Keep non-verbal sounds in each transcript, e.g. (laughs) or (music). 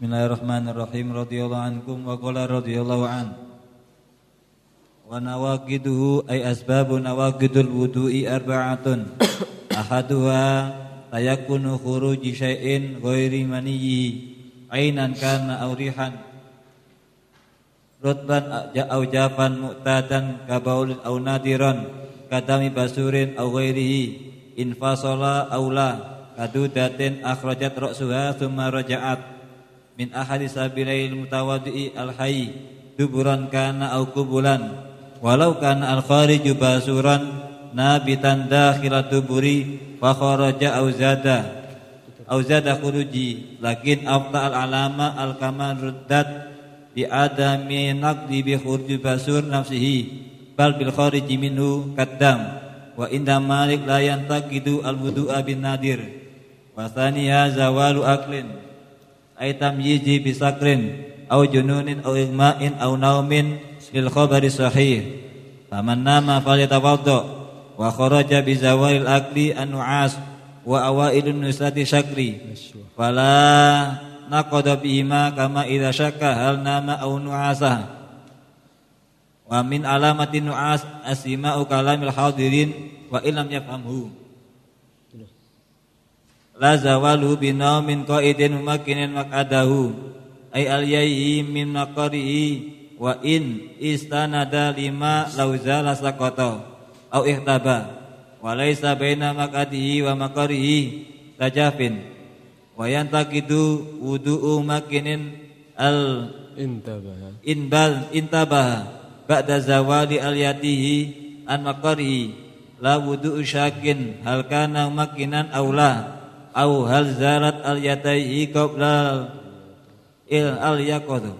Bismillahirrahmanirrahim. Radhiyallahu ankum wa qala radhiyallahu an. Wa nawaqiduhu ay asbabu nawaqidul wudu'i arba'atun. (coughs) Ahaduha tayakunu khuruji syai'in ghairi maniyyi ainan kana aw rihan. Rutban au jafan mu'tadan kabaulin au nadiran kadami basurin au ghairihi. Infasala aw la kadudatin akhrajat ra'suha thumma raja'at min ahadi sabilail mutawaddi al hayy duburan kana au kubulan walau kana al khariju basuran nabitan dakhila duburi fa kharaja au zada au zada khuruji lakin afta al alama al kamal ruddat bi adami naqdi bi khuruji basur nafsihi bal bil khariji minhu kaddam wa inda malik la yantaqidu al wudu'a bin nadir wa thaniya zawalu aklin ay tamyizi bisakrin au jununin au igma'in au naumin lil khabari sahih. Faman nama falyatawadda wa kharaja bi akli an nu'as wa awailun nusati syakri. Fala naqada bihima kama idza syakka hal nama au nu'asa wa min alamati nu'as asima'u kalamil hadirin wa illam yafhamhu la zawalu binaumin qaidin mumakkinin maqadahu. Ay al yayyi min maqarihi wa in istanada lima lauzala saqata. Au ihtaba. Wa laisa baina maqadihi wa maqarihi tajafin. Wa yantaqidu wudu'u makinin al intabaha. inbal intabaha. Ba'da zawali al yatihi an maqarihi la wudu'u syakin. Hal kana makinan aula au hal zarat al yadaihi qabla il al yaqadu.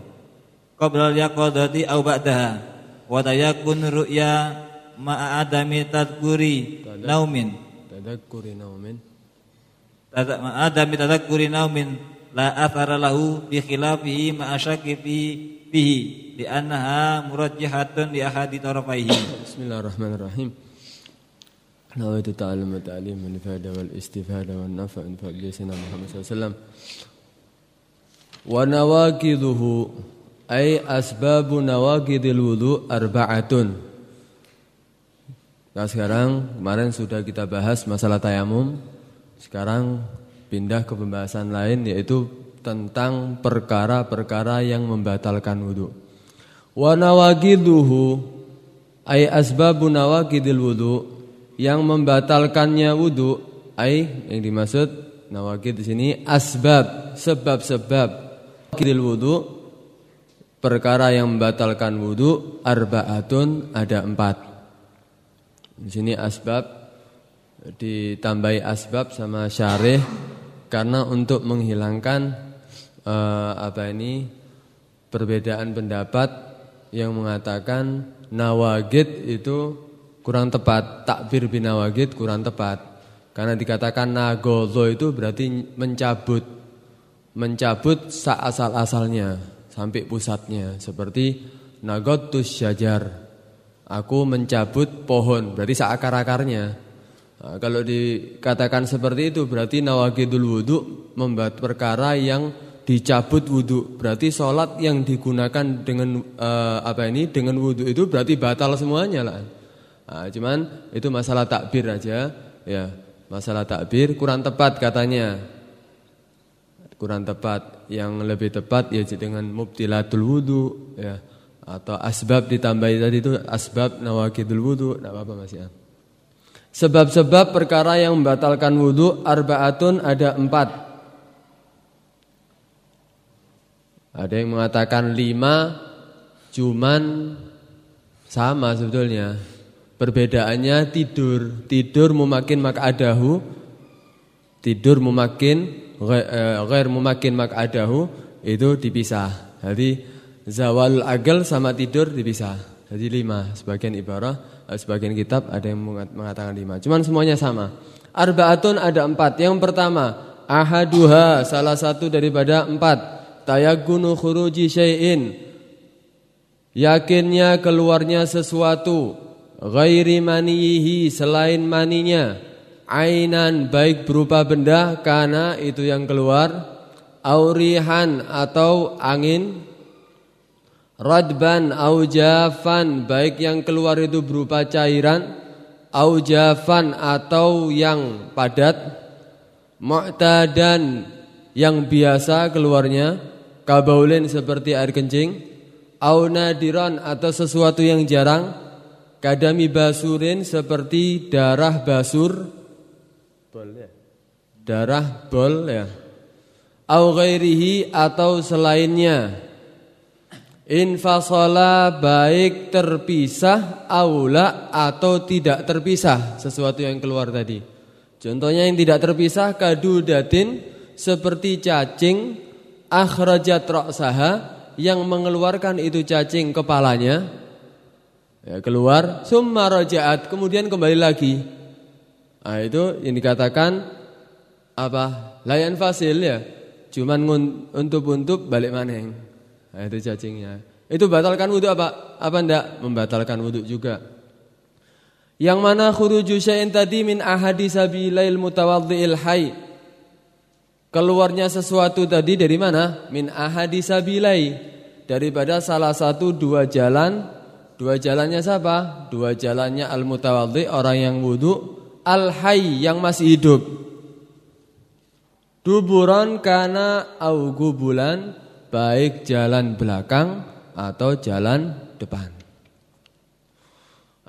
Qabla al yaqadati au ba'daha. Wa tayakun ru'ya ma'a adami tadkuri naumin. tadakkuri naumin. Adami tadakkuri naumin la athara lahu bi khilafihi ma'a syakki fihi. Li annaha murajjihatun li ahadi tarafaihi. Bismillahirrahmanirrahim نويت تعلم التعليم والإفادة والاستفادة والنفع من فضل سيدنا محمد صلى الله عليه وسلم ونواقضه أي أسباب نواقض الوضوء أربعة Nah sekarang kemarin sudah kita bahas masalah tayamum Sekarang pindah ke pembahasan lain yaitu tentang perkara-perkara yang membatalkan wudhu Wa nawaqiduhu ay asbabu nawaqidil wudhu yang membatalkannya wudhu ai yang dimaksud nawakid di sini asbab sebab-sebab. Kidil wudhu perkara yang membatalkan wudhu arbaatun ada empat. Di sini asbab ditambahi asbab sama syarih karena untuk menghilangkan uh, apa ini perbedaan pendapat yang mengatakan nawagid itu kurang tepat takbir binawagid kurang tepat. Karena dikatakan nagozo itu berarti mencabut mencabut asal-asalnya sampai pusatnya. Seperti nagotus syajar aku mencabut pohon berarti seakar-akarnya. Nah, kalau dikatakan seperti itu berarti nawagidul wudhu membuat perkara yang dicabut wudhu berarti sholat yang digunakan dengan uh, apa ini dengan wudhu itu berarti batal semuanya lah Nah, cuman itu masalah takbir aja, ya. Masalah takbir kurang tepat katanya. Kurang tepat. Yang lebih tepat ya dengan mubtilatul wudu, ya. Atau asbab ditambahi tadi itu asbab nawakidul wudu, enggak apa-apa Mas ya. Sebab-sebab perkara yang membatalkan wudu arbaatun ada empat. Ada yang mengatakan lima, cuman sama sebetulnya. Perbedaannya tidur. Tidur memakin mak'adahu. Tidur memakin eh, ghair memakin mak'adahu itu dipisah. Jadi zawal agal sama tidur dipisah. Jadi lima. Sebagian ibarah, eh, sebagian kitab ada yang mengatakan lima. Cuman semuanya sama. Arbaatun ada empat. Yang pertama, ahaduha salah satu daripada empat. Tayagunu khuruji syai'in. Yakinnya keluarnya sesuatu ghairi manihi selain maninya. Ainan baik berupa benda karena itu yang keluar. Aurihan atau angin. Radban au jafan baik yang keluar itu berupa cairan. Au jafan atau yang padat. Mu'tadan yang biasa keluarnya. Kabaulin seperti air kencing. Au nadiran atau sesuatu yang jarang kadami basurin seperti darah basur. Bol ya? Darah bol ya. Au ghairihi atau selainnya. Infasala baik terpisah aula atau tidak terpisah. Sesuatu yang keluar tadi. Contohnya yang tidak terpisah kadu datin seperti cacing akhrajat ra'saha yang mengeluarkan itu cacing kepalanya ya, keluar. Summa rajaat. Kemudian kembali lagi. Nah, itu yang dikatakan apa? Layan fasil ya. Cuman untuk-untuk balik maneng nah, itu cacingnya. Itu batalkan wudhu apa? Apa ndak? Membatalkan wudhu juga. Yang mana khuruju syai'in tadi min ahadi sabilail mutawaddi'il hayy Keluarnya sesuatu tadi dari mana? Min ahadi sabilai. Daripada salah satu dua jalan. Dua jalannya siapa? Dua jalannya al-mutawaddi, orang yang wudhu. Al-hayy, yang masih hidup. Duburan kana au gubulan. Baik jalan belakang atau jalan depan.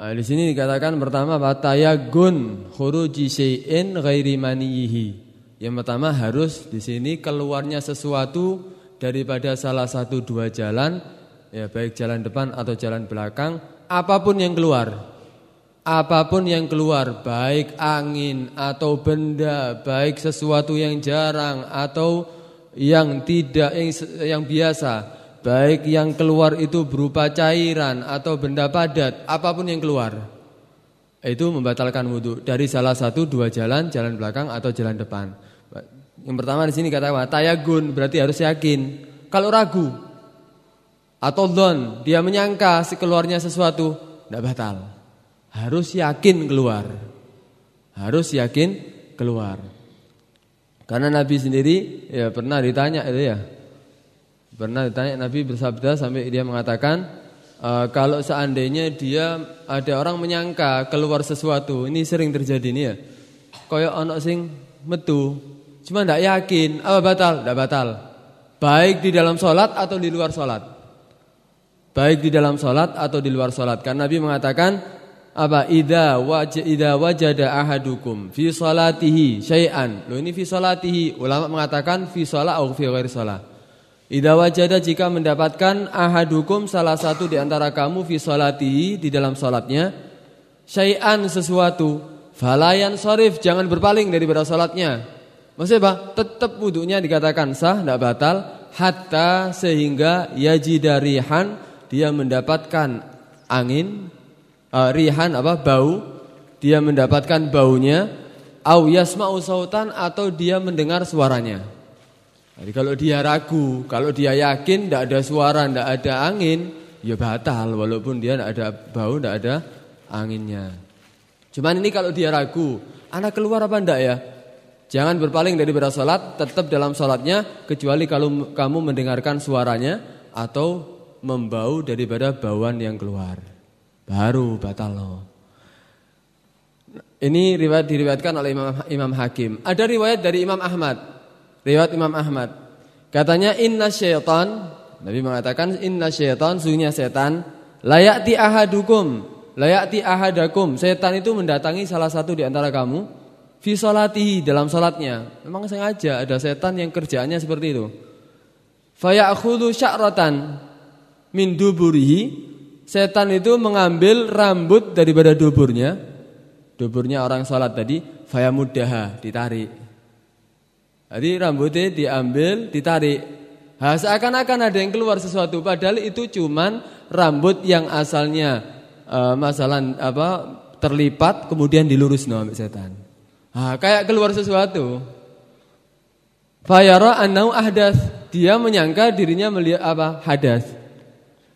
Nah, di sini dikatakan pertama batayagun khuruji syai'in ghairi maniyihi. Yang pertama harus di sini keluarnya sesuatu daripada salah satu dua jalan, ya baik jalan depan atau jalan belakang, apa pun yang keluar. Apa pun yang keluar, baik angin atau benda, baik sesuatu yang jarang atau yang tidak yang, yang biasa, baik yang keluar itu berupa cairan atau benda padat, apa pun yang keluar. Itu membatalkan wudhu dari salah satu dua jalan, jalan belakang atau jalan depan. Yang pertama di sini kata? Tayagun berarti harus yakin. Kalau ragu atau don dia menyangka si keluarnya sesuatu tidak batal. Harus yakin keluar. Harus yakin keluar. Karena Nabi sendiri ya pernah ditanya itu ya. Pernah ditanya Nabi bersabda sampai dia mengatakan e, kalau seandainya dia ada orang menyangka keluar sesuatu, ini sering terjadi nih ya. Koyok anak sing metu Cuma tidak yakin, apa batal? Tidak batal. Baik di dalam sholat atau di luar sholat. Baik di dalam sholat atau di luar sholat. Karena Nabi mengatakan apa? Ida waj ida wajada ahadukum fi sholatihi syai'an. Lo ini fi sholatihi. Ulama mengatakan fi sholat atau fi ghairi sholat. Ida wajada jika mendapatkan ahadukum salah satu di antara kamu fi sholatihi di dalam sholatnya syai'an sesuatu. Falayan sorif jangan berpaling daripada sholatnya. Maksudnya apa? Tetap wudhunya dikatakan sah, tidak batal hatta sehingga yajidarihan dia mendapatkan angin uh, rihan apa bau dia mendapatkan baunya au yasma'u sautan atau dia mendengar suaranya. Jadi kalau dia ragu, kalau dia yakin tidak ada suara, tidak ada angin, ya batal walaupun dia tidak ada bau, tidak ada anginnya. Cuman ini kalau dia ragu, anak keluar apa enggak ya? Jangan berpaling dari salat, tetap dalam salatnya kecuali kalau kamu mendengarkan suaranya atau membau daripada bauan yang keluar. Baru batal loh. Ini riwayat diriwayatkan oleh Imam, Imam Hakim. Ada riwayat dari Imam Ahmad. Riwayat Imam Ahmad. Katanya inna syaitan, Nabi mengatakan inna syaitan sungguhnya setan layati ahadukum, layati ahadakum. Setan itu mendatangi salah satu di antara kamu fi salatihi dalam salatnya. Memang sengaja ada setan yang kerjaannya seperti itu. Faya'khudhu sya'ratan min duburihi. Setan itu mengambil rambut daripada duburnya. Duburnya orang salat tadi, fayamuddaha, ditarik. Jadi rambutnya diambil, ditarik. Ha, seakan-akan ada yang keluar sesuatu padahal itu cuman rambut yang asalnya uh, masalah apa terlipat kemudian dilurus no setan. Ah, kayak keluar sesuatu. Fayara annau ahdas. Dia menyangka dirinya melihat apa? Hadas.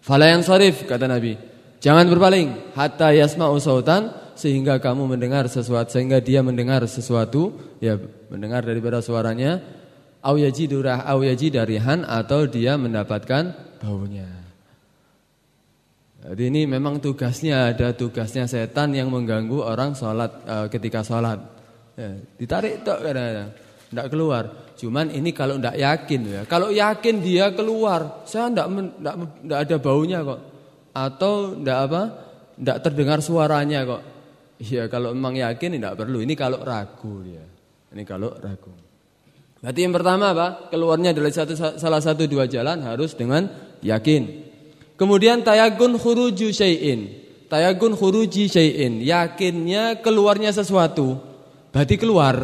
Fala yang sarif kata Nabi. Jangan berpaling hatta yasma'u sautan sehingga kamu mendengar sesuatu sehingga dia mendengar sesuatu ya mendengar daripada suaranya au yajidurah au yajidarihan atau dia mendapatkan baunya. Jadi ini memang tugasnya ada tugasnya setan yang mengganggu orang sholat uh, ketika sholat. Ya, ditarik tok kadang-kadang, tidak keluar. Cuman ini kalau tidak yakin ya. Kalau yakin dia keluar, saya tidak tidak ada baunya kok. Atau tidak apa? Tidak terdengar suaranya kok. Iya kalau memang yakin tidak perlu. Ini kalau ragu dia. Ini kalau ragu. Berarti yang pertama apa? Keluarnya dari satu, salah satu dua jalan harus dengan yakin. Kemudian tayagun huruju syai'in. Tayagun huruji syai'in. Yakinnya keluarnya sesuatu. Berarti keluar.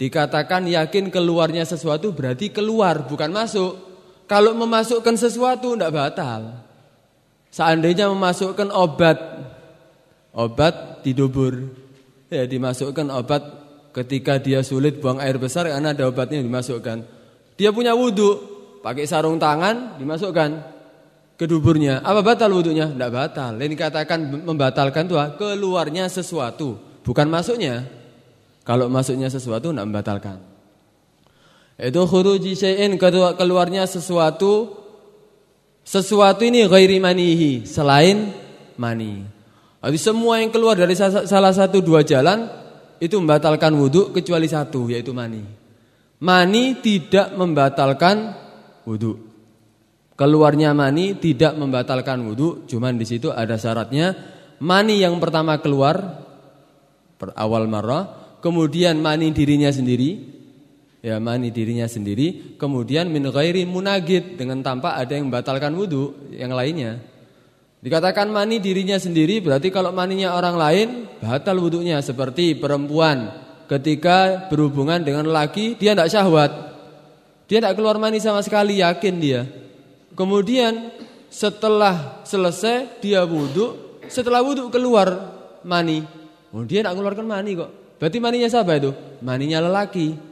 Dikatakan yakin keluarnya sesuatu berarti keluar, bukan masuk. Kalau memasukkan sesuatu tidak batal. Seandainya memasukkan obat Obat didubur Ya dimasukkan obat Ketika dia sulit buang air besar Karena ada obatnya dimasukkan Dia punya wudhu Pakai sarung tangan dimasukkan Ke duburnya Apa batal wudhunya? Tidak batal Ini katakan membatalkan itu Keluarnya sesuatu Bukan masuknya Kalau masuknya sesuatu tidak membatalkan Itu khuruji syai'in Keluarnya sesuatu sesuatu ini ghairi manihi selain mani. Jadi semua yang keluar dari salah satu dua jalan itu membatalkan wudhu kecuali satu yaitu mani. Mani tidak membatalkan wudhu. Keluarnya mani tidak membatalkan wudhu, cuman di situ ada syaratnya. Mani yang pertama keluar per awal marah, kemudian mani dirinya sendiri, ya mani dirinya sendiri. Kemudian min ghairi munagid dengan tanpa ada yang membatalkan wudu yang lainnya. Dikatakan mani dirinya sendiri berarti kalau maninya orang lain batal wudunya seperti perempuan. Ketika berhubungan dengan laki dia tidak syahwat. Dia tidak keluar mani sama sekali yakin dia. Kemudian setelah selesai dia wudu setelah wudu keluar mani. Oh, dia tidak keluarkan mani kok berarti maninya siapa itu maninya lelaki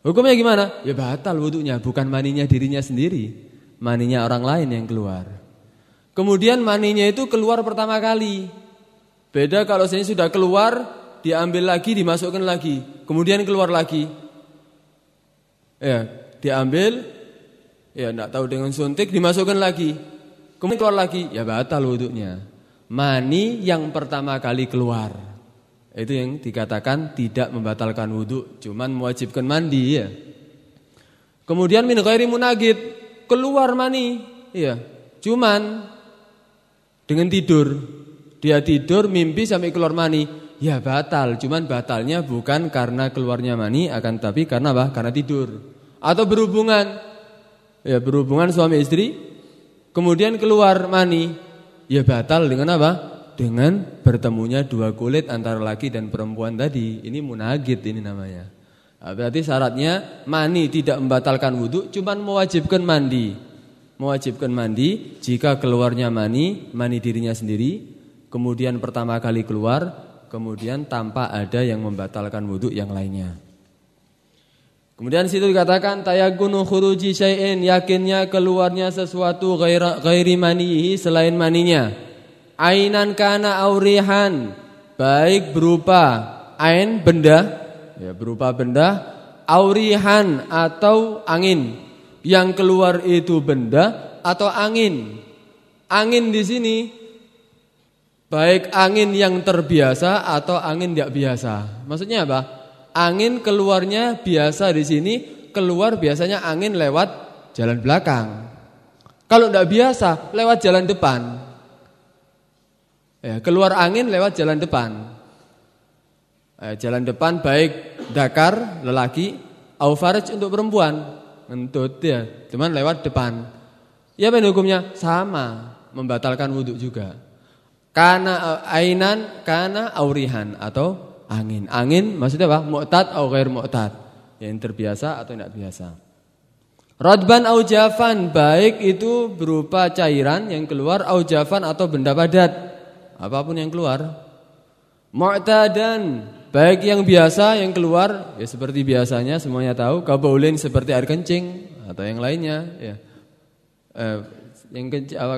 Hukumnya gimana? Ya batal wudhunya, bukan maninya dirinya sendiri. Maninya orang lain yang keluar. Kemudian maninya itu keluar pertama kali. Beda kalau saya sudah keluar, diambil lagi, dimasukkan lagi. Kemudian keluar lagi. Ya, diambil, ya enggak tahu dengan suntik, dimasukkan lagi. Kemudian keluar lagi, ya batal wudhunya. Mani yang pertama kali keluar. Itu yang dikatakan tidak membatalkan wudhu, cuman mewajibkan mandi ya. Kemudian min ghairi munagid, keluar mani, ya. Cuman dengan tidur. Dia tidur mimpi sampai keluar mani, ya batal, cuman batalnya bukan karena keluarnya mani akan tapi karena apa? Karena tidur. Atau berhubungan. Ya, berhubungan suami istri kemudian keluar mani, ya batal dengan apa? Dengan bertemunya dua kulit antara laki dan perempuan tadi. Ini munagid ini namanya. Nah, berarti syaratnya mani tidak membatalkan wudhu, cuman mewajibkan mandi. Mewajibkan mandi jika keluarnya mani, mani dirinya sendiri, kemudian pertama kali keluar, kemudian tanpa ada yang membatalkan wudhu yang lainnya. Kemudian situ dikatakan tayagunu khuruji syai'in yakinnya keluarnya sesuatu ghairi manihi selain maninya ainan kana aurihan baik berupa ain benda. Ya berupa benda. Aurihan atau angin. Yang keluar itu benda atau angin. Angin di sini baik angin yang terbiasa atau angin tidak biasa. Maksudnya apa? Angin keluarnya biasa di sini keluar biasanya angin lewat jalan belakang. Kalau tidak biasa lewat jalan depan Ya, keluar angin lewat jalan depan. Eh, jalan depan baik dakar lelaki, au untuk perempuan. Ngentut ya, cuman lewat depan. Ya apa hukumnya? Sama, membatalkan wudhu juga. Karena eh, ainan, karena aurihan atau angin. Angin maksudnya apa? Mu'tad atau ghair mu'tad. Yang terbiasa atau tidak biasa. Rodban au jafan baik itu berupa cairan yang keluar au jafan atau benda padat apa pun yang keluar. Mu'tadan, baik yang biasa yang keluar ya seperti biasanya semuanya tahu, kabaulin seperti air kencing atau yang lainnya ya. Eh, yang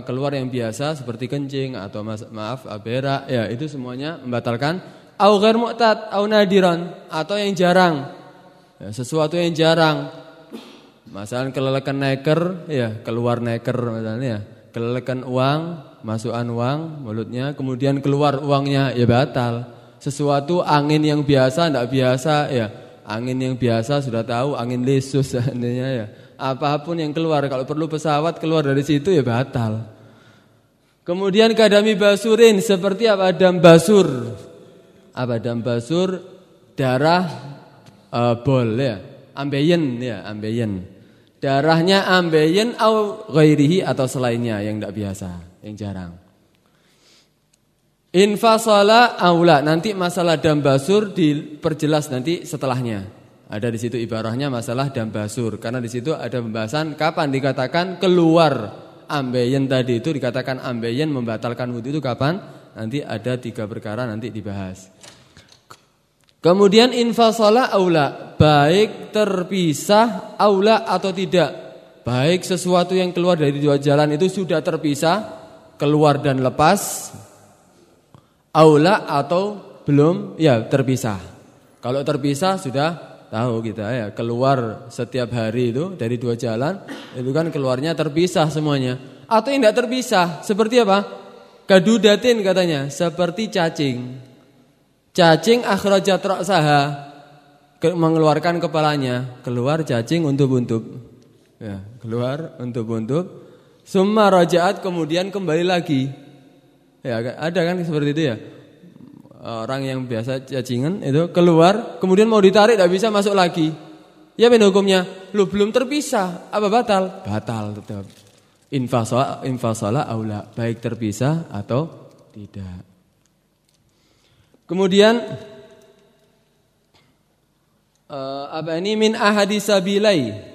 keluar yang biasa seperti kencing atau maaf berak ya itu semuanya membatalkan au ghair mu'tad au nadiran atau yang jarang. Ya, sesuatu yang jarang Masalah kelelekan neker, ya keluar neker misalnya ya. Kelelekan uang, masukan uang mulutnya, kemudian keluar uangnya ya batal. Sesuatu angin yang biasa tidak biasa ya. Angin yang biasa sudah tahu angin lesus (laughs) seandainya ya. Apa pun yang keluar kalau perlu pesawat keluar dari situ ya batal. Kemudian kadami basurin seperti apa dam basur. Apa dam basur darah uh, bol ya. Ambeien ya, ambeien. Darahnya ambeien au ghairihi atau selainnya yang tidak biasa, yang jarang. Infasala aula nanti masalah dam basur diperjelas nanti setelahnya. Ada di situ ibarahnya masalah dam basur karena di situ ada pembahasan kapan dikatakan keluar ambeien tadi itu dikatakan ambeien membatalkan wudhu itu kapan? Nanti ada tiga perkara nanti dibahas. Kemudian infasala aula, baik terpisah aula atau tidak. Baik sesuatu yang keluar dari dua jalan itu sudah terpisah, keluar dan lepas. Aula atau belum ya terpisah. Kalau terpisah sudah tahu kita ya, keluar setiap hari itu dari dua jalan, itu kan keluarnya terpisah semuanya. Atau tidak terpisah, seperti apa? Kadudatin katanya, seperti cacing. Cacing akhrajat ra'saha mengeluarkan kepalanya, keluar cacing untuk-untuk. Ya, keluar untuk-untuk. Summa rajaat kemudian kembali lagi. Ya, ada kan seperti itu ya. Orang yang biasa cacingan itu keluar, kemudian mau ditarik tidak bisa masuk lagi. Ya ben hukumnya, lu belum terpisah, apa batal? Batal tetap. Infasala infasala aula, baik terpisah atau tidak. Kemudian uh, apa ini min ahadisabilai.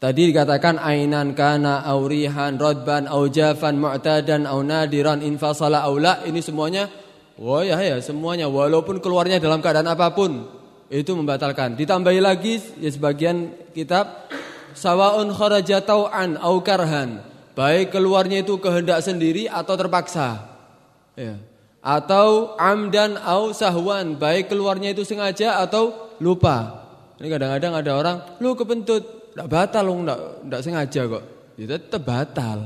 Tadi dikatakan ainan kana aurihan rodban aujafan mu'tadan au nadiran infasala aula ini semuanya oh ya ya semuanya walaupun keluarnya dalam keadaan apa pun itu membatalkan. Ditambahi lagi ya sebagian kitab sawaun kharaja tau'an au karhan. Baik keluarnya itu kehendak sendiri atau terpaksa. Ya atau amdan au sahwan, baik keluarnya itu sengaja atau lupa. Ini kadang-kadang ada orang, lu kepentut, tidak batal lu tidak sengaja kok. Ya tetap batal.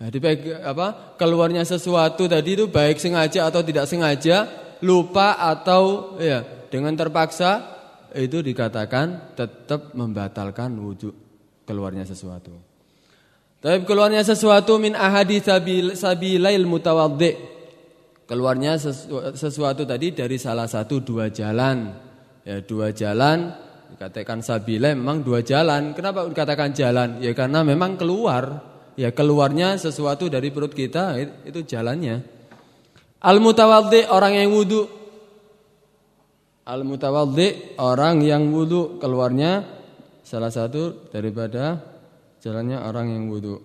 Jadi baik apa keluarnya sesuatu tadi itu baik sengaja atau tidak sengaja, lupa atau ya dengan terpaksa itu dikatakan tetap membatalkan wudhu keluarnya sesuatu. Tapi keluarnya sesuatu min ahadi sabil sabilail mutawaddi keluarnya sesuatu tadi dari salah satu dua jalan. Ya, dua jalan dikatakan sabila memang dua jalan. Kenapa dikatakan jalan? Ya karena memang keluar. Ya keluarnya sesuatu dari perut kita itu jalannya. Al mutawaddi orang yang wudu. Al mutawaddi orang yang wudu keluarnya salah satu daripada jalannya orang yang wudu.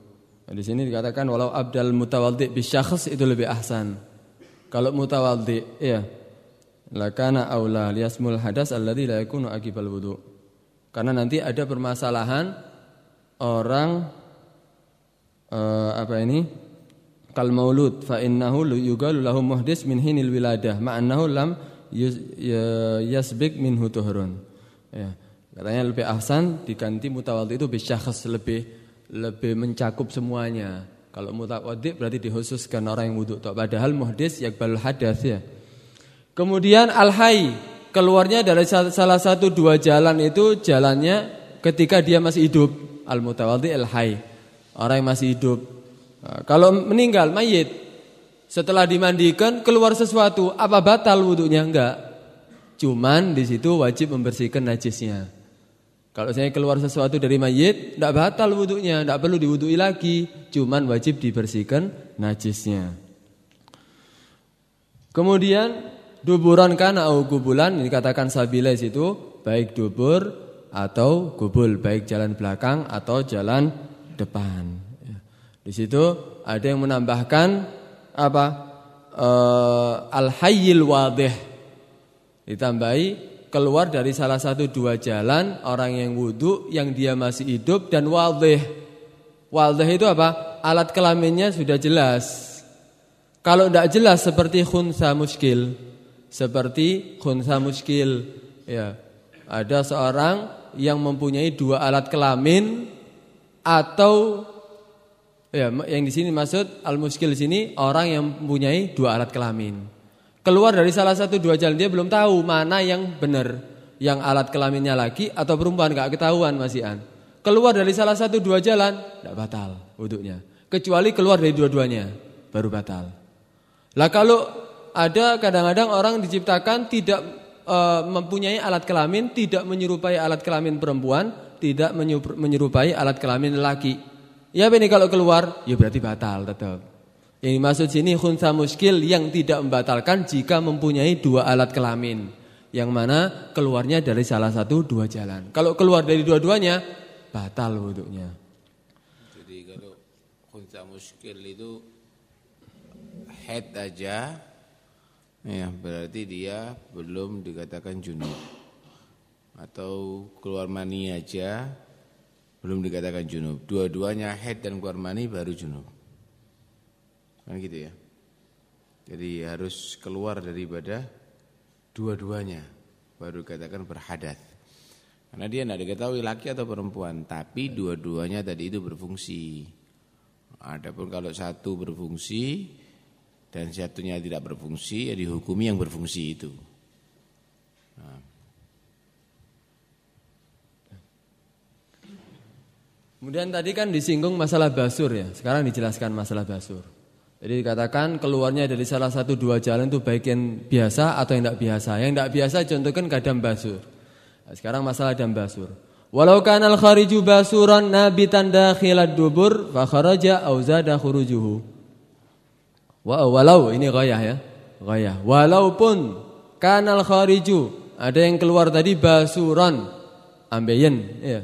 Nah, di sini dikatakan walau abdal mutawaddi bisyakhs itu lebih ahsan. Kalau mutawaddi, ya. Lakana aula liasmul hadas alladzi la yakunu akibal wudu. Karena nanti ada permasalahan orang uh, apa ini? Kal maulud fa innahu yugalu lahu muhdis min hinil wiladah ma'annahu lam ya, yasbik minhu tuhurun. Ya. Katanya lebih ahsan diganti mutawaddi itu bisyakhs lebih lebih mencakup semuanya. Kalau mutawaddi berarti dikhususkan orang yang wudhu. Padahal muhdis yakbalul hadas ya. Kemudian al-hayy keluarnya dari salah satu dua jalan itu jalannya ketika dia masih hidup. Al-mutawaddi al-hayy. Orang yang masih hidup. Nah, kalau meninggal mayit setelah dimandikan keluar sesuatu, apa batal wudhunya enggak? Cuman di situ wajib membersihkan najisnya. Kalau saya keluar sesuatu dari mayit, tidak batal wudhunya, tidak perlu diwudhui lagi, cuman wajib dibersihkan najisnya. Kemudian duburan kana au gubulan dikatakan sabiles itu baik dubur atau gubul, baik jalan belakang atau jalan depan. Ya. Di situ ada yang menambahkan apa? Uh, al hayyil wadih. Ditambahi keluar dari salah satu dua jalan orang yang wudhu yang dia masih hidup dan wadih. Wadih itu apa? Alat kelaminnya sudah jelas. Kalau tidak jelas seperti khunsa muskil. Seperti khunsa muskil. Ya. Ada seorang yang mempunyai dua alat kelamin atau ya yang di sini maksud al-muskil di sini orang yang mempunyai dua alat kelamin. Keluar dari salah satu dua jalan dia belum tahu mana yang benar, yang alat kelaminnya laki atau perempuan gak ketahuan masihan. Keluar dari salah satu dua jalan tidak batal wudhunya. Kecuali keluar dari dua-duanya baru batal. Lah kalau ada kadang-kadang orang diciptakan tidak e, mempunyai alat kelamin, tidak menyerupai alat kelamin perempuan, tidak menyerupai alat kelamin laki. Ya ini kalau keluar, ya berarti batal tetap. Yang dimaksud sini khunsa muskil yang tidak membatalkan jika mempunyai dua alat kelamin. Yang mana keluarnya dari salah satu dua jalan. Kalau keluar dari dua-duanya, batal wudhunya. Jadi kalau khunsa muskil itu head aja Ya, berarti dia belum dikatakan junub. Atau keluar mani aja belum dikatakan junub. Dua-duanya head dan keluar mani baru junub. Kan gitu ya. Jadi harus keluar daripada dua-duanya baru dikatakan berhadat. Karena dia tidak diketahui laki atau perempuan, tapi dua-duanya tadi itu berfungsi. Adapun kalau satu berfungsi, dan satunya tidak berfungsi ya dihukumi yang berfungsi itu. Nah. Kemudian tadi kan disinggung masalah basur ya, sekarang dijelaskan masalah basur. Jadi dikatakan keluarnya dari salah satu dua jalan itu baik yang biasa atau yang tidak biasa. Yang tidak biasa contohkan kadam basur. Nah, sekarang masalah dam basur. Walau kanal khariju basuran nabitan dakhilat dubur fa kharaja au zada khurujuhu. Walau ini gayah ya. Gayah. Walaupun kanal khariju ada yang keluar tadi basuran ambeien ya.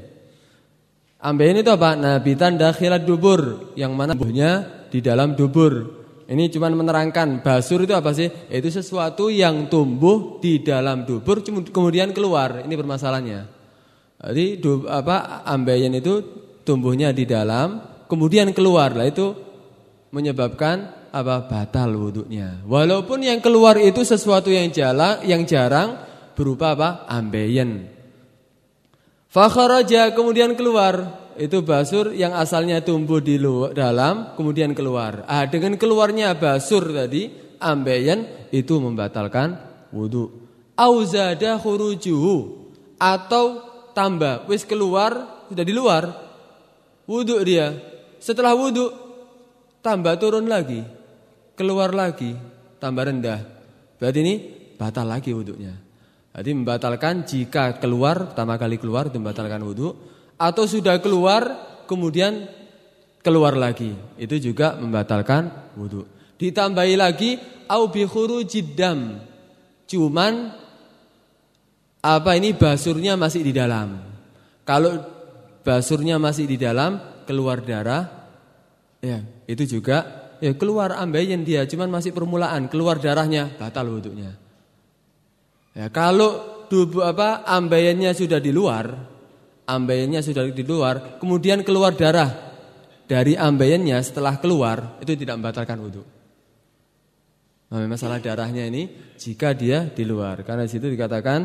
Ambeien itu apa? Nabitan dakhilat dubur yang mana buahnya di dalam dubur. Ini cuma menerangkan basur itu apa sih? Itu sesuatu yang tumbuh di dalam dubur kemudian keluar. Ini permasalahannya. Jadi apa ambeien itu tumbuhnya di dalam kemudian keluar. Lah itu menyebabkan apa batal wudhunya. Walaupun yang keluar itu sesuatu yang jala, yang jarang berupa apa? ambeien. Fakharaja kemudian keluar. Itu basur yang asalnya tumbuh di luar, dalam kemudian keluar. Ah dengan keluarnya basur tadi ambeien itu membatalkan wudhu. Auzada khurujuhu atau tambah wis keluar sudah di luar wudhu dia. Setelah wudhu tambah turun lagi keluar lagi tambah rendah. Berarti ini batal lagi wudhunya. Jadi membatalkan jika keluar pertama kali keluar itu membatalkan wudhu atau sudah keluar kemudian keluar lagi itu juga membatalkan wudhu. Ditambahi lagi au bi jiddam. Cuman apa ini basurnya masih di dalam. Kalau basurnya masih di dalam keluar darah ya itu juga ya keluar ambeien dia, cuman masih permulaan, keluar darahnya, batal wudhunya. Ya, kalau tubuh apa ambeiennya sudah di luar, ambeiennya sudah di luar, kemudian keluar darah dari ambeiennya setelah keluar, itu tidak membatalkan wudhu. Nah, masalah darahnya ini jika dia di luar, karena di situ dikatakan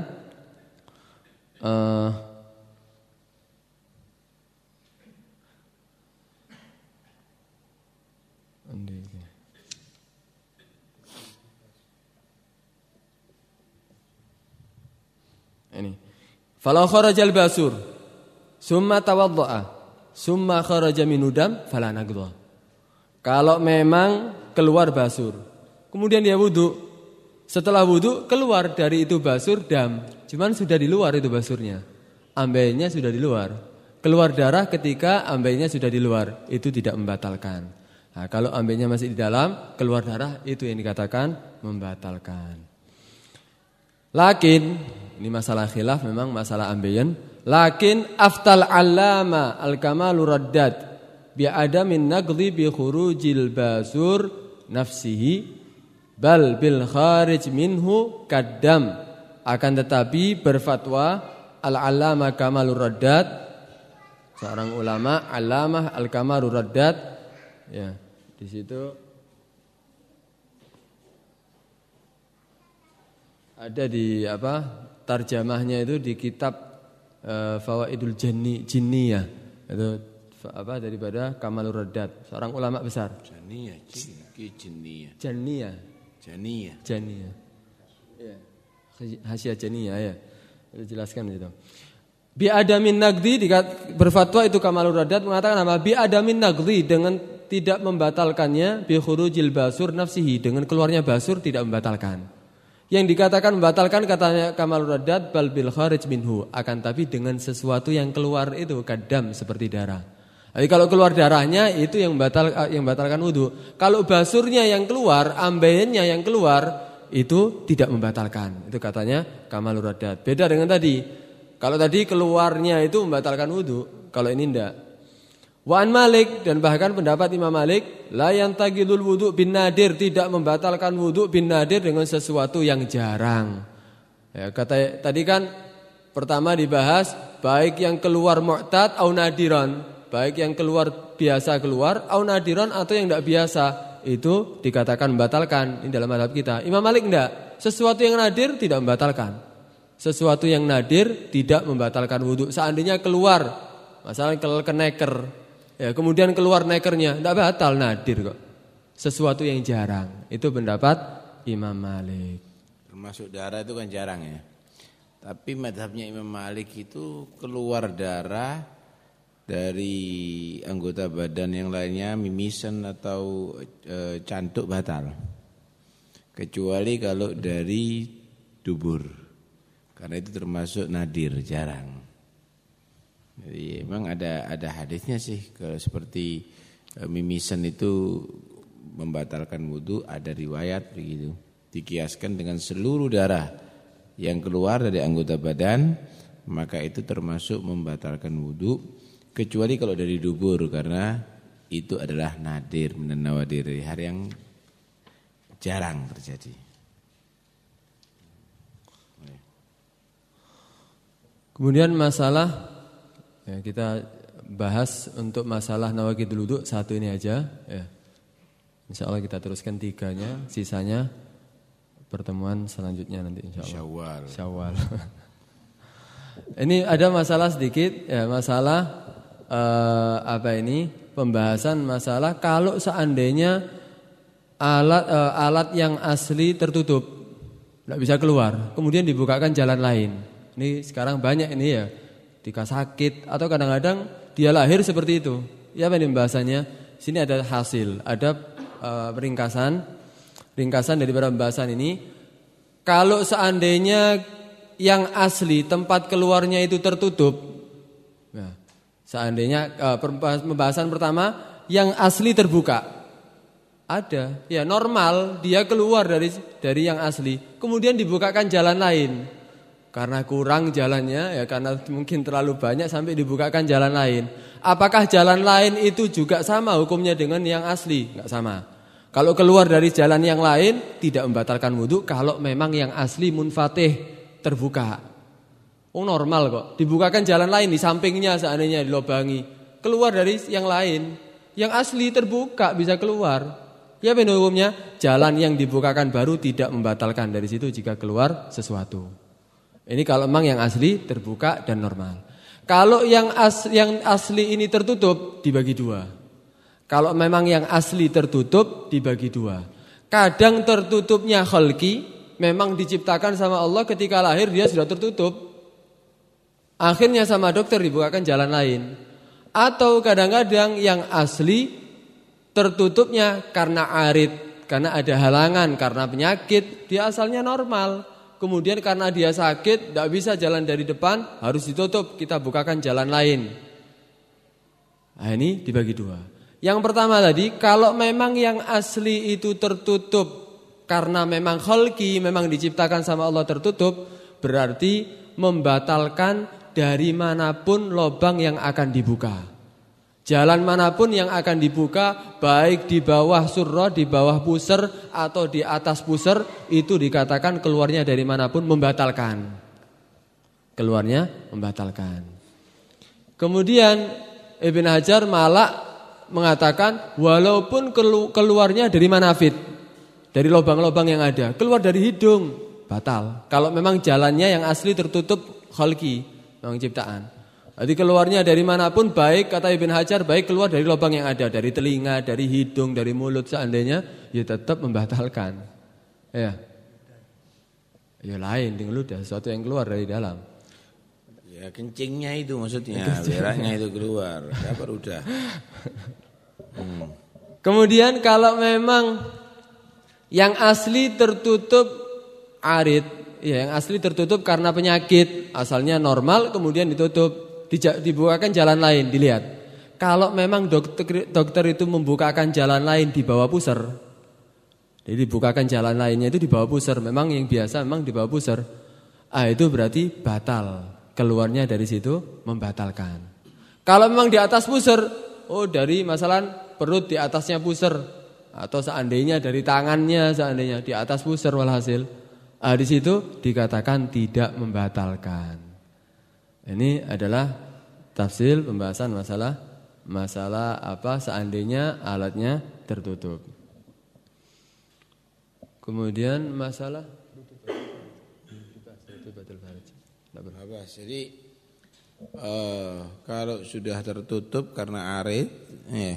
uh, Ini. Falau kharajal basur summa tawaddaa summa kharaja minudam fala nagdha. Kalau memang keluar basur, kemudian dia wudu. Setelah wudu keluar dari itu basur dam, cuman sudah di luar itu basurnya. Ambainya sudah di luar. Keluar darah ketika ambainya sudah di luar, itu tidak membatalkan. Nah, kalau ambainya masih di dalam, keluar darah itu yang dikatakan membatalkan. Lakin ini masalah khilaf memang masalah ambeien. Lakin aftal alama al-kamalu raddad bi adamin naqdi bi khurujil basur nafsihi bal bil kharij minhu kaddam. Akan tetapi berfatwa al-alama kamalur raddad seorang ulama alamah al-kamalur raddad. Ya di situ ada di apa tarjamahnya itu di kitab uh, Fawaidul Jinni Jinniyah. Itu apa daripada Kamalur Raddad, seorang ulama besar. Janiyah, jiniyah. Janiyah. Janiyah. Janiyah. Ya. Hasyiah Janiyah ya. Itu jelaskan itu. Bi adamin nagdi berfatwa itu Kamalur Raddad mengatakan apa? Bi adamin nagdi dengan tidak membatalkannya bi khurujil basur nafsihi dengan keluarnya basur tidak membatalkan. Yang dikatakan membatalkan katanya Kamalur Raddad bal bil kharij minhu akan tapi dengan sesuatu yang keluar itu kadam seperti darah. Jadi kalau keluar darahnya itu yang batal yang batalkan wudhu. Kalau basurnya yang keluar, ambeyennya yang keluar itu tidak membatalkan. Itu katanya Kamalur Raddad. Beda dengan tadi. Kalau tadi keluarnya itu membatalkan wudhu, kalau ini tidak. Wan Malik dan bahkan pendapat Imam Malik la tagilul wudhu bin nadir tidak membatalkan wudhu bin nadir dengan sesuatu yang jarang. Ya, kata tadi kan pertama dibahas baik yang keluar mu'tad au nadiran, baik yang keluar biasa keluar au nadiran atau yang tidak biasa itu dikatakan membatalkan ini dalam madhab kita. Imam Malik tidak, sesuatu yang nadir tidak membatalkan. Sesuatu yang nadir tidak membatalkan wudhu. Seandainya keluar, masalah ke neker, ya kemudian keluar nekernya, tidak batal nadir kok. Sesuatu yang jarang. Itu pendapat Imam Malik. Termasuk darah itu kan jarang ya. Tapi madhabnya Imam Malik itu keluar darah dari anggota badan yang lainnya mimisan atau e, cantuk batal. Kecuali kalau dari dubur. Karena itu termasuk nadir, jarang. Jadi memang ada ada hadisnya sih kalau seperti e, mimisan itu membatalkan wudhu ada riwayat begitu. Dikiaskan dengan seluruh darah yang keluar dari anggota badan maka itu termasuk membatalkan wudhu kecuali kalau dari dubur karena itu adalah nadir menawadir hari yang jarang terjadi. Kemudian masalah ya, kita bahas untuk masalah nawakidul wudhu satu ini aja ya. Insya Allah kita teruskan tiganya, sisanya pertemuan selanjutnya nanti insya Allah. Syawal. Syawal. (laughs) ini ada masalah sedikit ya, masalah uh, apa ini? Pembahasan masalah kalau seandainya alat uh, alat yang asli tertutup tidak bisa keluar, kemudian dibukakan jalan lain. Ini sekarang banyak ini ya Dika sakit atau kadang-kadang dia lahir seperti itu. Ya apa ini pembahasannya? Sini ada hasil, ada uh, ringkasan, ringkasan dari pembahasan ini. Kalau seandainya yang asli tempat keluarnya itu tertutup, nah, seandainya uh, pembahasan pertama yang asli terbuka, ada, ya normal dia keluar dari dari yang asli, kemudian dibukakan jalan lain. Karena kurang jalannya ya karena mungkin terlalu banyak sampai dibukakan jalan lain. Apakah jalan lain itu juga sama hukumnya dengan yang asli? Enggak sama. Kalau keluar dari jalan yang lain tidak membatalkan wudhu kalau memang yang asli munfatih terbuka. Oh normal kok. Dibukakan jalan lain di sampingnya seandainya dilobangi. Keluar dari yang lain. Yang asli terbuka bisa keluar. Ya benar hukumnya jalan yang dibukakan baru tidak membatalkan dari situ jika keluar sesuatu. Ini kalau memang yang asli terbuka dan normal. Kalau yang as, yang asli ini tertutup dibagi dua. Kalau memang yang asli tertutup dibagi dua. Kadang tertutupnya khalqi memang diciptakan sama Allah ketika lahir dia sudah tertutup. Akhirnya sama dokter dibukakan jalan lain. Atau kadang-kadang yang asli tertutupnya karena arit, karena ada halangan, karena penyakit, dia asalnya normal kemudian karena dia sakit tidak bisa jalan dari depan harus ditutup. Kita bukakan jalan lain. Nah ini dibagi dua. Yang pertama tadi kalau memang yang asli itu tertutup karena memang kholki memang diciptakan sama Allah tertutup berarti membatalkan dari mana pun lobang yang akan dibuka Jalan mana pun yang akan dibuka baik di bawah surra, di bawah puser atau di atas puser itu dikatakan keluarnya dari mana pun membatalkan. Keluarnya membatalkan. Kemudian Ibn Hajar malah mengatakan walaupun keluarnya dari manafit, dari lubang-lubang yang ada, keluar dari hidung, batal. Kalau memang jalannya yang asli tertutup khalqi, memang ciptaan. Jadi keluarnya dari mana pun baik kata Ibn Hajar baik keluar dari lubang yang ada dari telinga, dari hidung, dari mulut seandainya ya tetap membatalkan. Ya. Ya lain dengan ludah sesuatu yang keluar dari dalam. Ya kencingnya itu maksudnya, beraknya itu keluar. Apa udah? Hmm. Kemudian kalau memang yang asli tertutup arit, ya yang asli tertutup karena penyakit, asalnya normal kemudian ditutup dibukakan jalan lain, dilihat. Kalau memang dokter, dokter itu membukakan jalan lain di bawah pusar, jadi dibukakan jalan lainnya itu di bawah pusar, memang yang biasa memang di bawah pusar. Ah itu berarti batal. Keluarnya dari situ membatalkan. Kalau memang di atas pusar, oh dari masalah perut di atasnya pusar atau seandainya dari tangannya seandainya di atas pusar walhasil. Ah di situ dikatakan tidak membatalkan. Ini adalah tafsir pembahasan masalah masalah apa seandainya alatnya tertutup. Kemudian masalah apa? Jadi uh, kalau sudah tertutup karena arit, eh,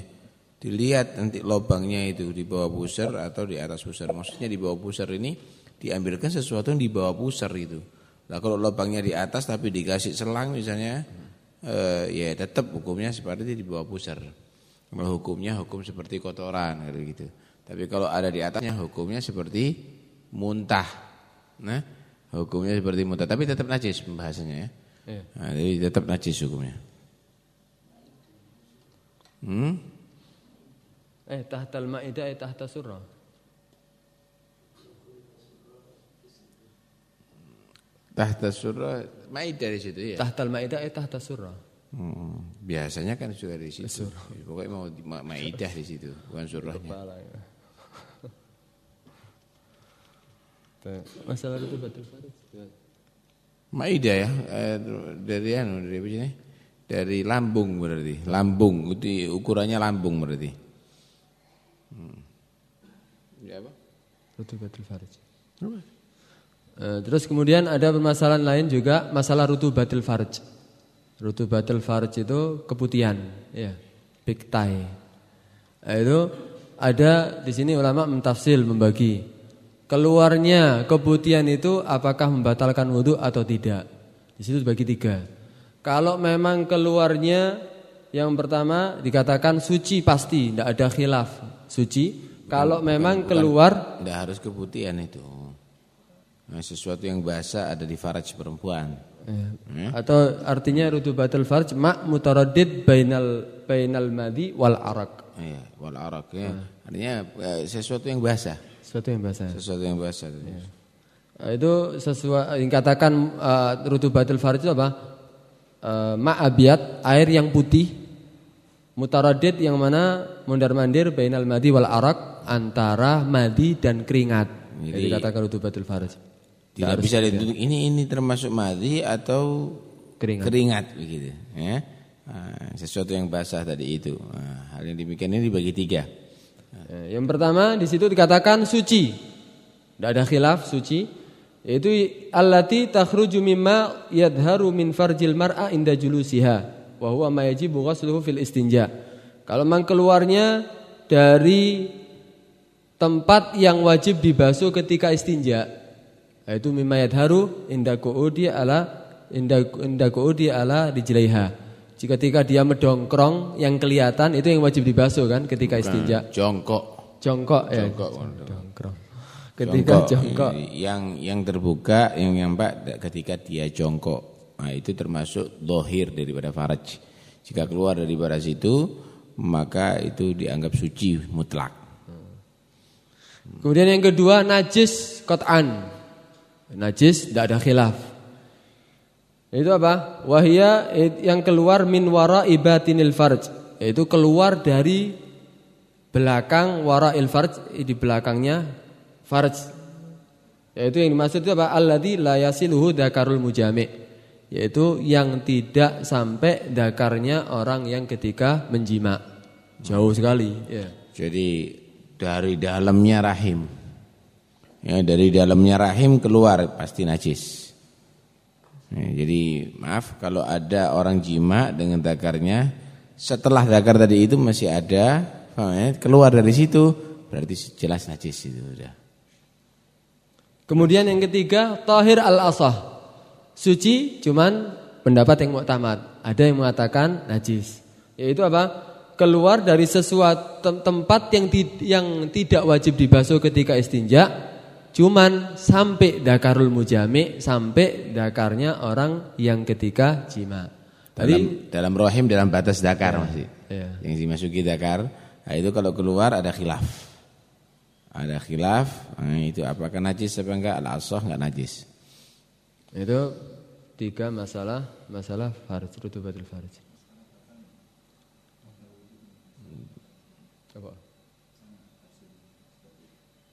dilihat nanti lubangnya itu di bawah pusar atau di atas pusar. Maksudnya di bawah pusar ini diambilkan sesuatu yang di bawah pusar itu. Nah kalau lubangnya di atas tapi dikasih selang misalnya, eh, ya tetap hukumnya seperti di bawah pusar. Kalau hukumnya hukum seperti kotoran gitu. Tapi kalau ada di atasnya hukumnya seperti muntah. Nah, hukumnya seperti muntah. Tapi tetap najis pembahasannya ya. Iya. Nah, jadi tetap najis hukumnya. Hmm? Eh tahtal ma'idah eh tahta surah. Tahta surah Maidah di situ ya. Tahtal Maidah eh tahta surah. Hmm, biasanya kan sudah di situ. Surah. Pokoknya mau di Maidah di situ, bukan surahnya. Ya. Masalah itu betul Maidah ya, eh, dari anu dari apa sini? Dari lambung berarti, lambung itu ukurannya lambung berarti. Hmm. Ya apa? Betul betul Farij. Eh, terus kemudian ada permasalahan lain juga masalah rutubatil farj. Rutubatil farj itu keputihan, ya, big tie. Eh, itu ada di sini ulama mentafsir membagi keluarnya keputihan itu apakah membatalkan wudhu atau tidak. Di situ dibagi tiga. Kalau memang keluarnya yang pertama dikatakan suci pasti, tidak ada khilaf, suci. Kalau memang keluar, tidak harus keputihan itu. Nah, sesuatu yang basah ada di faraj perempuan. Ya. Hmm? Atau artinya rutubatul farj mak mutaraddid bainal bainal madi wal arak. Iya, wal arak ya. Hmm. Artinya eh, sesuatu yang basah. Sesuatu yang basah. Sesuatu yang basah. Ya. Nah, itu sesuatu yang katakan uh, rutubatul farj itu apa? Uh, ma abiyat air yang putih mutaraddid yang mana mondar-mandir bainal madi wal arak antara madi dan keringat. Jadi, Jadi katakan rutubatul farj. Tidak bisa dituntut ini ini termasuk madhi atau keringat, keringat begitu ya. Nah, sesuatu yang basah tadi itu. Nah, hal yang demikian ini dibagi tiga. Nah. Yang pertama di situ dikatakan suci. Tidak ada khilaf suci. Yaitu allati takhruju mimma yadharu min farjil mar'a inda julusiha wa huwa ma yajibu ghusluhu fil istinja. Kalau memang keluarnya dari tempat yang wajib dibasuh ketika istinja itu mimma yadharu inda qu'udi ala inda inda qu'udi ala rijlaiha. Jika ketika dia mendongkrong yang kelihatan itu yang wajib dibasuh kan ketika istinja. Jongkok. Jongkok ya. Jongkok. Dongkrong. Ketika jongkok. Yang yang terbuka yang nampak ketika dia jongkok. Nah, itu termasuk dohir daripada faraj. Jika keluar dari baras itu maka itu dianggap suci mutlak. Kemudian yang kedua najis kot'an. Najis tidak ada khilaf. Itu apa? Wahia yang keluar min wara ibatinil farj. Itu keluar dari belakang wara il farj di belakangnya farj. Yaitu yang dimaksud itu apa? Alladzi la yasiluhu dakarul mujami. Yaitu yang tidak sampai dakarnya orang yang ketika menjima. Jauh sekali, ya. Jadi dari dalamnya rahim ya dari dalamnya rahim keluar pasti najis. Ya, jadi maaf kalau ada orang jima dengan dakarnya setelah dakar tadi itu masih ada ya? keluar dari situ berarti jelas najis itu udah. Kemudian yang ketiga tahir al-asah. Suci cuman pendapat yang muktamad. Ada yang mengatakan najis. Yaitu apa? Keluar dari sesuatu tempat yang yang tidak wajib dibasuh ketika istinja Cuman sampai dakarul mujami sampai dakarnya orang yang ketika jima. Dalam dalam rohim dalam batas dakar ya, masih. Ya. Yang dimasuki dakar, nah itu kalau keluar ada khilaf. Ada khilaf, nah itu apakah najis apa enggak? Al-asah enggak najis. Itu tiga masalah, masalah farj, rutubatul farj.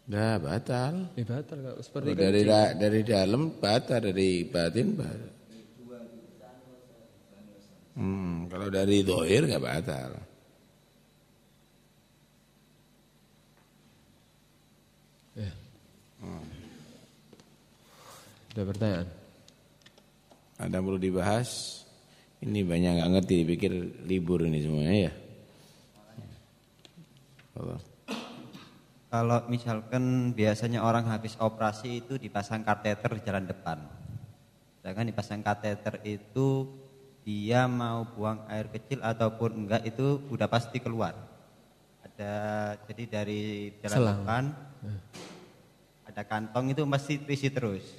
Nah, batal. Ya, batal kalau seperti dari da, dari dalam batal, dari batin batal. Hmm, kalau dari dohir nggak batal. Ya. Hmm. Ada pertanyaan? Ada perlu dibahas? Ini banyak nggak ngerti, dipikir libur ini semuanya ya. Allah. Kalau misalkan biasanya orang habis operasi itu dipasang kateter di jalan depan. Sedangkan dipasang kateter itu dia mau buang air kecil ataupun enggak itu udah pasti keluar. Ada jadi dari jalan Selang. depan ada kantong itu masih terisi terus.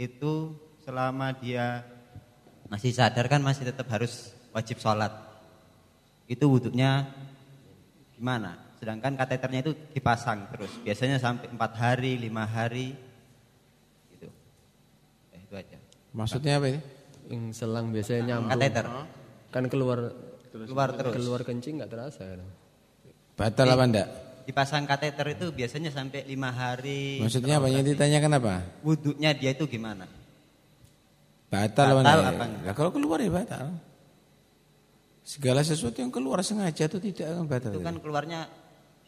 Itu selama dia masih sadar kan masih tetap harus wajib sholat. Itu wudhunya gimana? Sedangkan kateternya itu dipasang terus. Biasanya sampai empat hari, lima hari. Gitu. Eh, itu aja. Maksudnya apa ini? Yang selang biasanya nyambung. Kateter. Kan keluar terus. keluar terus. Keluar kencing nggak terasa kan? Batal apa enggak? Dipasang kateter itu biasanya sampai lima hari. Maksudnya apa? Yang ditanyakan apa? Wudhunya dia itu gimana? Batal, batal apa enggak? Ya, kalau keluar ya batal. Segala sesuatu yang keluar sengaja itu tidak akan batal. Itu kan keluarnya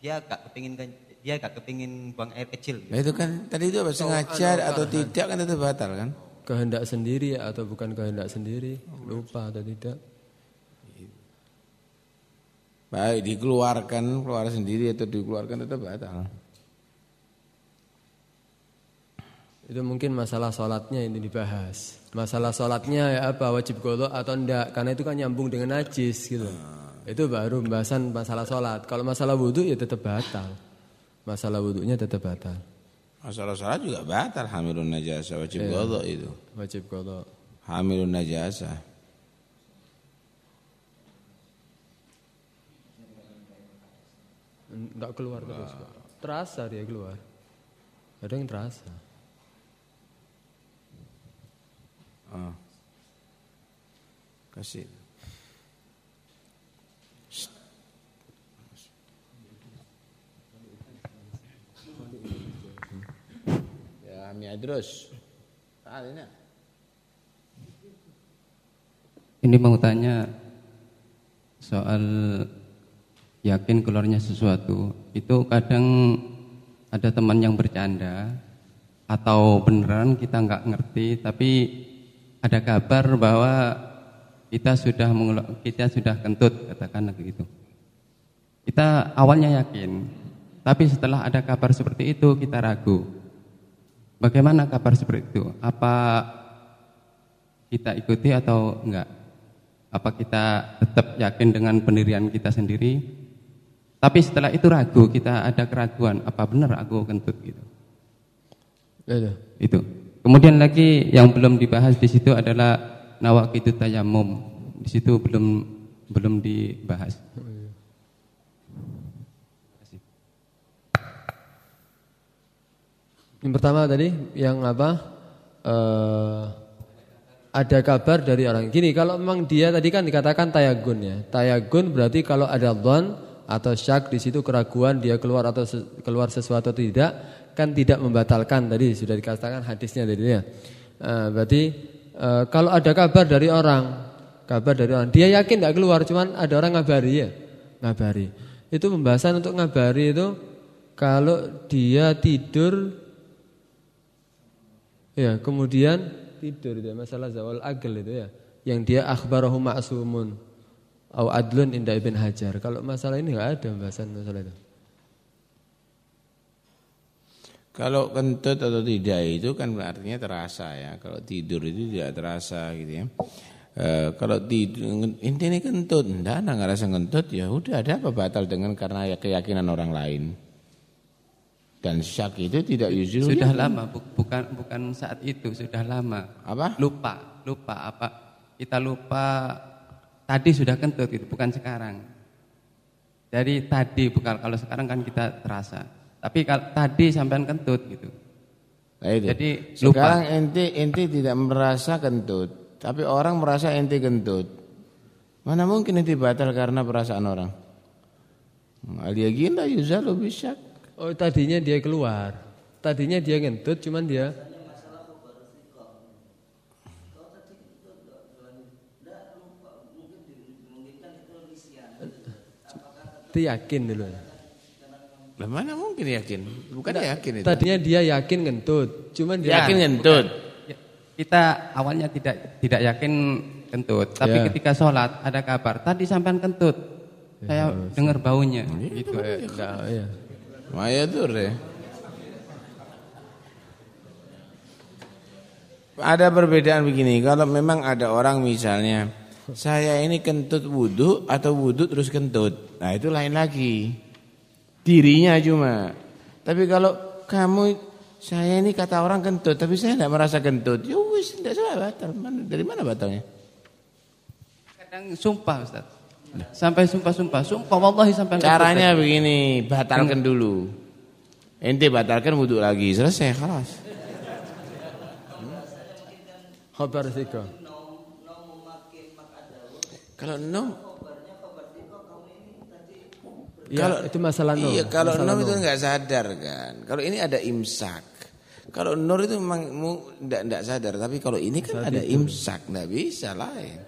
dia gak kepingin dia gak kepingin buang air kecil. Nah, itu kan tadi itu apa sengaja oh, atau tidak kan itu batal kan? Kehendak sendiri atau bukan kehendak sendiri, lupa atau tidak. Baik dikeluarkan keluar sendiri atau dikeluarkan itu batal. Itu mungkin masalah sholatnya ini dibahas. Masalah sholatnya ya apa wajib golok atau enggak? Karena itu kan nyambung dengan najis gitu. Itu baru pembahasan masalah sholat. Kalau masalah wudhu ya tetap batal. Masalah wudhunya tetap batal. Masalah sholat juga batal. Hamilun najasa wajib kodok itu. Wajib kodok. Hamilun najasa. Enggak keluar terus. Terasa dia keluar. Ada yang terasa. Oh. Kasih. Kami Adrus. Ini mau tanya soal yakin keluarnya sesuatu. Itu kadang ada teman yang bercanda atau beneran kita nggak ngerti, tapi ada kabar bahwa kita sudah kita sudah kentut katakan begitu. Kita awalnya yakin, tapi setelah ada kabar seperti itu kita ragu. Bagaimana kabar seperti itu? Apa kita ikuti atau enggak? Apa kita tetap yakin dengan pendirian kita sendiri? Tapi setelah itu ragu, kita ada keraguan, apa benar aku kentut gitu. Ya, ya. Itu. Kemudian lagi yang belum dibahas di situ adalah nawakitu tayamum. Di situ belum belum dibahas. Yang pertama tadi yang apa? Uh, ada kabar dari orang. Gini, kalau memang dia tadi kan dikatakan tayagun ya. Tayagun berarti kalau ada don atau syak di situ keraguan dia keluar atau keluar sesuatu atau tidak kan tidak membatalkan tadi sudah dikatakan hadisnya tadi ya. Uh, berarti uh, kalau ada kabar dari orang, kabar dari orang, dia yakin tidak keluar, cuman ada orang ngabari ya, ngabari. Itu pembahasan untuk ngabari itu kalau dia tidur Ya, kemudian tidur itu ya, masalah zawal agel itu ya. Yang dia akhbarahu ma'sumun au adlun inda ibn Hajar. Kalau masalah ini enggak ada pembahasan masalah itu. Kalau kentut atau tidak itu kan artinya terasa ya. Kalau tidur itu tidak terasa gitu ya. E, kalau tidur ini kentut, enggak ada ngerasa kentut ya udah ada apa batal dengan karena keyakinan orang lain. Dan syak itu tidak yuzul. Sudah ya. lama, bukan bukan saat itu, sudah lama. Apa? Lupa, lupa apa? Kita lupa tadi sudah kentut itu, bukan sekarang. Jadi tadi bukan kalau sekarang kan kita terasa. Tapi kalau tadi sampean kentut gitu. Nah, itu. Jadi sekarang lupa. ente ente tidak merasa kentut, tapi orang merasa ente kentut. Mana mungkin ente batal karena perasaan orang? Aliyagin yuzalu bisyak. Oh tadinya dia keluar, tadinya dia kentut, cuman dia itu yakin dulu. Lah mana mungkin yakin? Bukan nah, yakin itu. Tadinya dia yakin ngentut, cuman dia yakin ngentut. Ya, kita awalnya tidak tidak yakin kentut, tapi ya. ketika sholat ada kabar tadi sampean kentut. Ya, Saya dengar baunya ya, gitu. Ya. Ya. Tuh ya. Ada perbedaan begini, kalau memang ada orang misalnya saya ini kentut wudhu atau wudhu terus kentut. Nah itu lain lagi dirinya cuma. Tapi kalau kamu saya ini kata orang kentut, tapi saya tidak merasa kentut. Ya wis, tidak salah batal. Dari mana batalnya? Kadang sumpah Ustaz. Sampai sumpah-sumpah, sumpah wallahi sampai Caranya kentut, begini, batalkan hmm. dulu. Ente batalkan wudhu lagi, selesai, kelas. Khabar tiga. Kalau nom Ya, kalau itu masalah nur. Iya, kalau masalah nur itu enggak sadar kan. Kalau ini ada imsak. Kalau nur itu memang enggak enggak sadar, tapi kalau ini kan Saat ada itu. imsak, enggak bisa lain.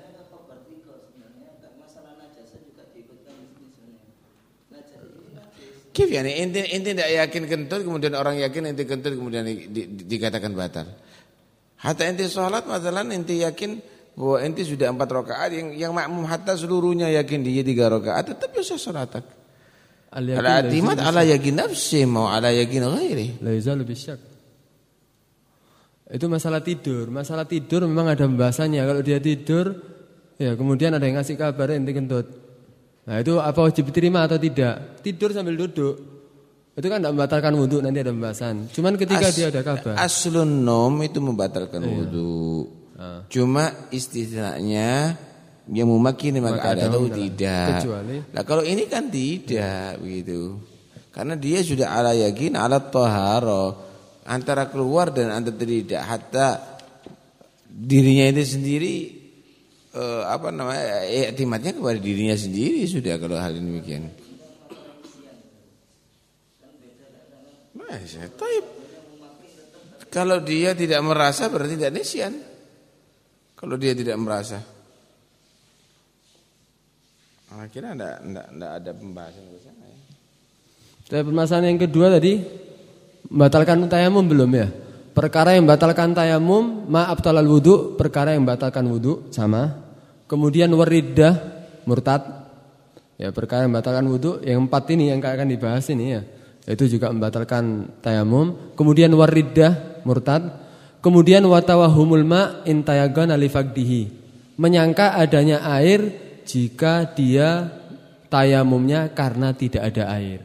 Kif ya nih, ente ente tidak yakin kentut, kemudian orang yakin ente kentut, kemudian di, di, dikatakan batal. Hatta ente sholat, masalah ente yakin bahwa ente sudah empat rakaat, yang yang makmum hatta seluruhnya yakin dia tiga rakaat, tetap bisa sholat. Al-i'timad ala yakin nafsi mau ala yakin ghairi. La yazalu bisyak. Itu masalah tidur. Masalah tidur memang ada pembahasannya. Kalau dia tidur, ya kemudian ada yang ngasih kabar ente kentut. Nah itu apa wajib diterima atau tidak? Tidur sambil duduk. Itu kan tidak membatalkan wudhu nanti ada pembahasan. Cuman ketika As, dia ada kabar. Aslun nom itu membatalkan iya. wudhu. Ah. Cuma istilahnya yang memakini maka, maka ada atau tidak. Kecuali. Nah kalau ini kan tidak begitu. Karena dia sudah ala yakin ala toharo antara keluar dan antara tidak hatta dirinya itu sendiri eh, apa namanya iktimatnya kepada dirinya sendiri sudah kalau hal ini demikian. Nah, Kalau dia tidak merasa berarti tidak nesian. Kalau dia tidak merasa. Akhirnya enggak, enggak, enggak ada pembahasan ke sana ya. Tapi permasalahan yang kedua tadi Membatalkan tayamum belum ya? Perkara yang membatalkan tayamum Maaf talal wudhu Perkara yang membatalkan wudhu Sama Kemudian waridah Murtad Ya perkara yang membatalkan wudhu Yang empat ini yang akan dibahas ini ya Itu juga membatalkan tayamum Kemudian waridah Murtad Kemudian watawahumul ma intayagan alifakdihi Menyangka adanya air jika dia tayamumnya karena tidak ada air.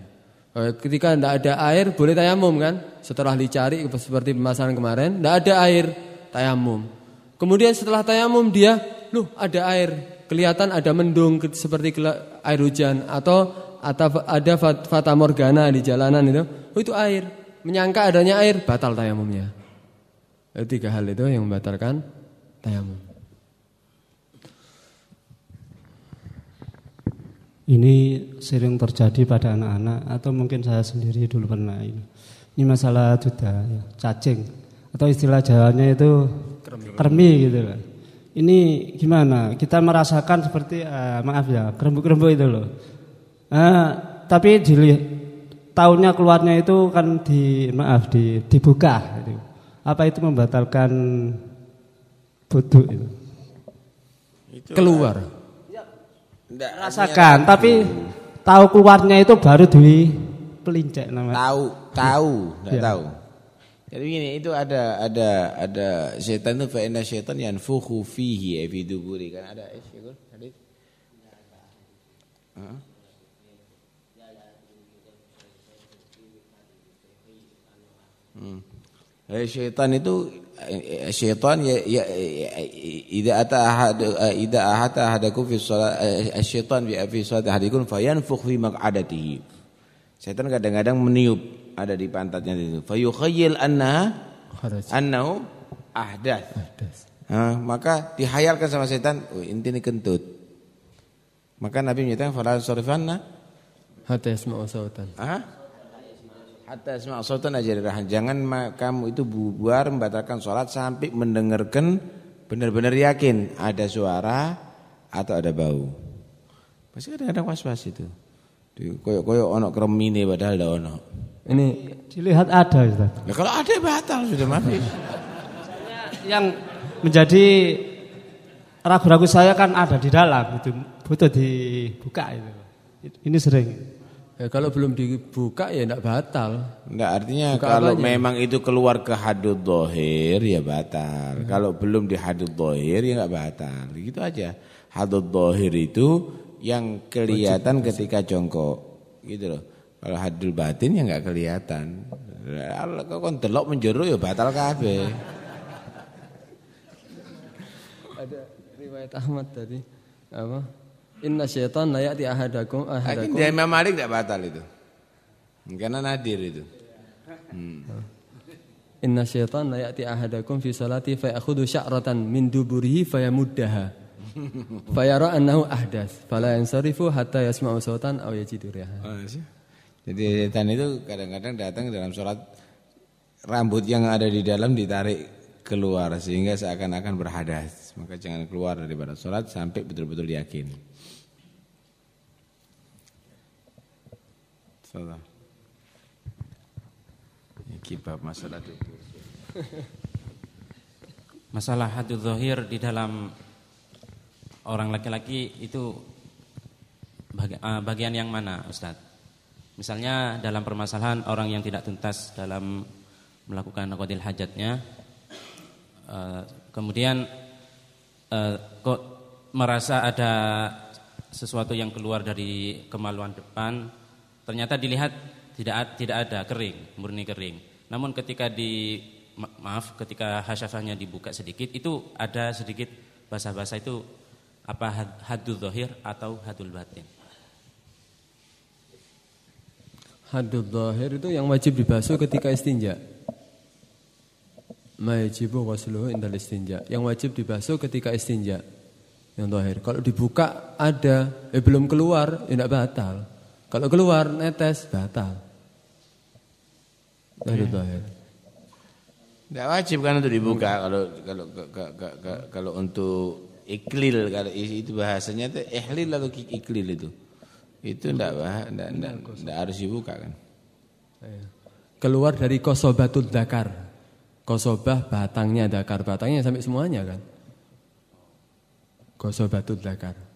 Eh, ketika tidak ada air boleh tayamum kan? Setelah dicari seperti pemasaran kemarin, tidak ada air tayamum. Kemudian setelah tayamum dia, loh ada air, kelihatan ada mendung seperti air hujan atau atau ada fata morgana di jalanan itu, oh itu air. Menyangka adanya air batal tayamumnya. Tiga hal itu yang membatalkan tayamum. Ini sering terjadi pada anak-anak atau mungkin saya sendiri dulu pernah ini. Ini masalah duda, ya, cacing atau istilah Jawanya itu kermi gitu loh. Ini gimana? Kita merasakan seperti uh, maaf ya kerembu-kerembu itu loh. Uh, tapi di tahunnya keluarnya itu kan di maaf di dibuka. Gitu. Apa itu membatalkan bodoh itu. Itu Keluar. Enggak, Rasakan, tapi tahu keluarnya itu baru di pelincek namanya. tahu, tahu, enggak Ya. tahu. Jadi begini, itu ada ada ada setan itu fa inna syaitan yanfukhu fihi ay fi duburi kan ada eh syaitan hadis. Hah? Hmm. Eh, syaitan itu eh, eh, syaitan ya, ya eh, idza ata ahad eh, idza ahata ahadakum fi shalat eh, syaitan bi fi salat ahadikum fayanfukh fi maq'adatihi. Syaitan kadang-kadang meniup ada di pantatnya itu. Fayukhayyil anna annahu ahdath. Ahdas. Nah, maka dihayalkan sama setan, oh, inti ini kentut. Maka Nabi menyatakan fala sarifanna Hatta yasma'u sautan. Hah? Hatta asma' sautan ajrirahan. Jangan ma- kamu itu bubar membatalkan sholat sampai mendengarkan benar-benar yakin ada suara atau ada bau. Pasti kadang-kadang was-was itu. Koyok-koyok ono kremine padahal ada ono. Ini Dilihat ada Ustaz. Ya kalau ada batal sudah mati. Yang menjadi ragu-ragu saya kan ada di dalam itu butuh dibuka itu. Ini sering. ya, kalau belum dibuka ya tidak batal. Enggak artinya Buka kalau apanya? memang itu keluar ke hadud dohir ya batal. Kalau belum di hadud dohir ya enggak batal. Gitu aja. Hadud dohir itu yang kelihatan ketika jongkok. Gitu loh. Kalau hadul batin ya enggak kelihatan. Kalau kon delok menjero ya batal kabeh. Ada riwayat Ahmad tadi apa? Inna syaitan la ya'ti ahadakum ahadakum dia Imam Malik enggak batal itu. Karena nadir itu. Inna syaitan la ya'ti ahadakum fi salati fa ya'khudhu sya'ratan min duburihi fa yamuddaha. (laughs) fa yara annahu ahdas fala yansarifu hatta yasma'u sautan aw yajidu riha. Oh, sih. Jadi setan itu kadang-kadang datang dalam sholat rambut yang ada di dalam ditarik keluar sehingga seakan-akan berhadas. Maka jangan keluar daripada sholat sampai betul-betul yakin. Salah. Kibab masalah dubur. (laughs) Masalah hadud zahir di dalam orang laki-laki itu eh, bagian yang mana Ustaz? Misalnya dalam permasalahan orang yang tidak tuntas dalam melakukan qadil hajatnya eh, kemudian eh, kok merasa ada sesuatu yang keluar dari kemaluan depan ternyata dilihat tidak tidak ada kering murni kering. Namun ketika di ma- maaf ketika hasyafahnya dibuka sedikit itu ada sedikit basah-basah itu apa had- hadul zahir atau hadul batin Hadud zahir itu yang wajib dibasuh ketika istinja. Majibu wasluhu indal istinja. Yang wajib dibasuh ketika istinja. Yang zahir. Kalau dibuka ada, eh belum keluar, ya tidak batal. Kalau keluar netes batal. Hadud zahir. Tidak wajib kan untuk dibuka kalau kalau ke- kalau untuk iklil kalau itu bahasanya itu ihlil atau iklil itu. Itu enggak enggak, enggak, enggak harus dibuka kan. Keluar dari kosobatul dakar. Kosobah batangnya dakar. Batangnya sampai semuanya kan. Kosobatul dakar.